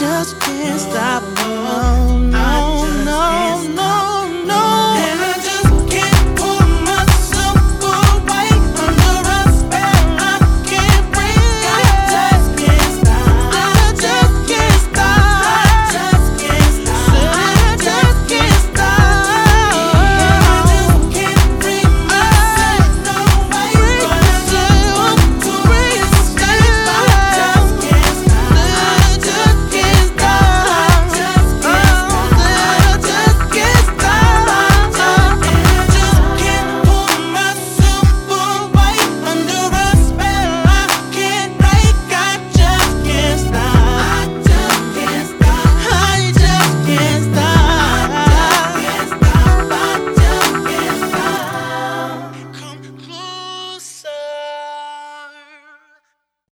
just can't stop.